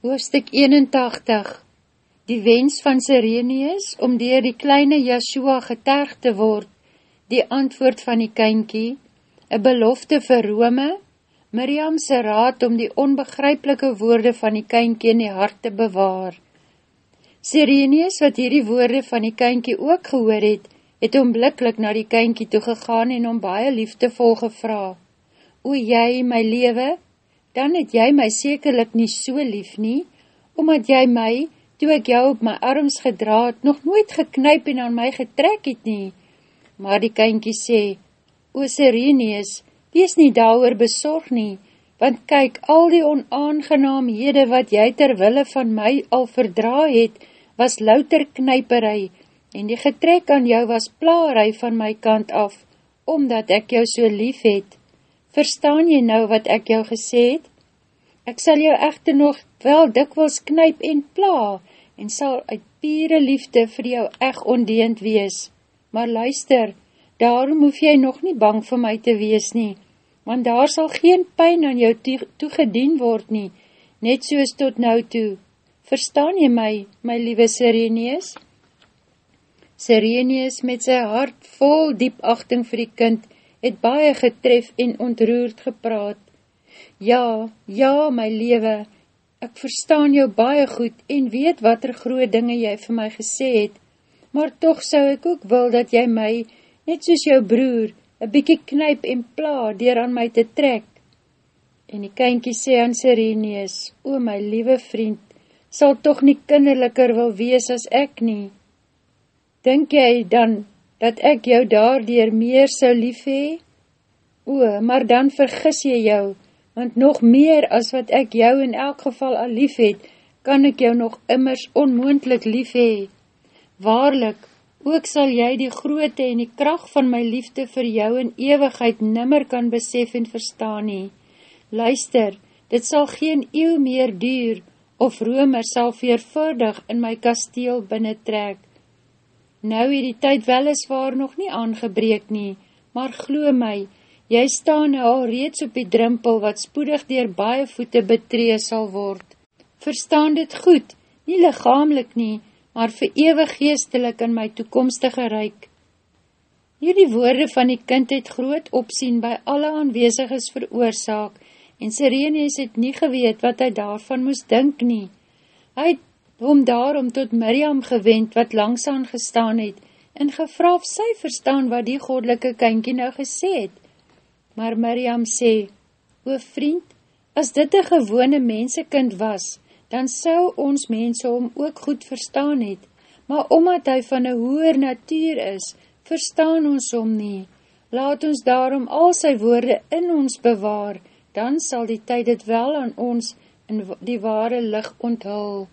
Hoofstuk 81 Die wens van Sireneus om dier die kleine Yeshua geterg te word, die antwoord van die kynkie, een belofte vir Rome, Miriamse raad om die onbegryplike woorde van die kynkie in die hart te bewaar. Sireneus, wat hierdie woorde van die kynkie ook gehoor het, het onblikkelijk na die kynkie toegegaan en om baie liefdevol gevra. O jy, my lewe, dan het jy my sekerlik nie so lief nie, omdat jy my, toe ek jou op my arms gedraad, nog nooit geknyp en aan my getrek het nie. Maar die kynkie sê, O Sireneus, wees nie daar besorg nie, want kyk, al die onaangenaamhede wat jy terwille van my al verdra het, was louter knyperei, en die getrek aan jou was plaarei van my kant af, omdat ek jou so lief het. Verstaan jy nou wat ek jou gesê het? Ek sal jou echte nog wel dikwels knyp en pla, en sal uit pure liefde vir jou echt ondeend wees. Maar luister, daarom hoef jy nog nie bang vir my te wees nie, want daar sal geen pijn aan jou toegedien word nie, net soos tot nou toe. Verstaan jy my, my liewe Sireneus? Sireneus met sy hart vol diep achting vir die kind, het baie getref en ontroerd gepraat. Ja, ja, my lewe, ek verstaan jou baie goed en weet wat er groe dinge jy vir my gesê het, maar toch sou ek ook wil dat jy my, net soos jou broer, een bykie knyp en pla dier aan my te trek. En die kynkie sê aan Sireneus, O my liewe vriend, sal toch nie kinderliker wil wees as ek nie. Dink jy dan, dat ek jou daardier meer sou lief hee? O, maar dan vergis jy jou, want nog meer as wat ek jou in elk geval al lief het, kan ek jou nog immers onmoendlik lief hee. Waarlik, ook sal jy die groote en die kracht van my liefde vir jou in ewigheid nimmer kan besef en verstaan nie. Luister, dit sal geen eeuw meer duur, of Rome sal veervoudig in my kasteel binnentrek, Nou het die tyd weliswaar nog nie aangebreek nie, maar glo my, jy staan nou al reeds op die drimpel wat spoedig dier baie voete betree sal word. Verstaan dit goed, nie lichamelik nie, maar vir ewig geestelik in my toekomstige reik. Hierdie woorde van die kind het groot opsien by alle aanweziges veroorzaak, en Sirenes het nie geweet wat hy daarvan moes dink nie. Hy het hom daarom tot Miriam gewend wat langsaan gestaan het, en gevra of sy verstaan wat die godelike kynkie nou gesê het. Maar Miriam sê, O vriend, as dit een gewone mensekind was, dan sou ons mense hom ook goed verstaan het, maar omdat hy van een hoer natuur is, verstaan ons hom nie. Laat ons daarom al sy woorde in ons bewaar, dan sal die tyd het wel aan ons in die ware licht onthul.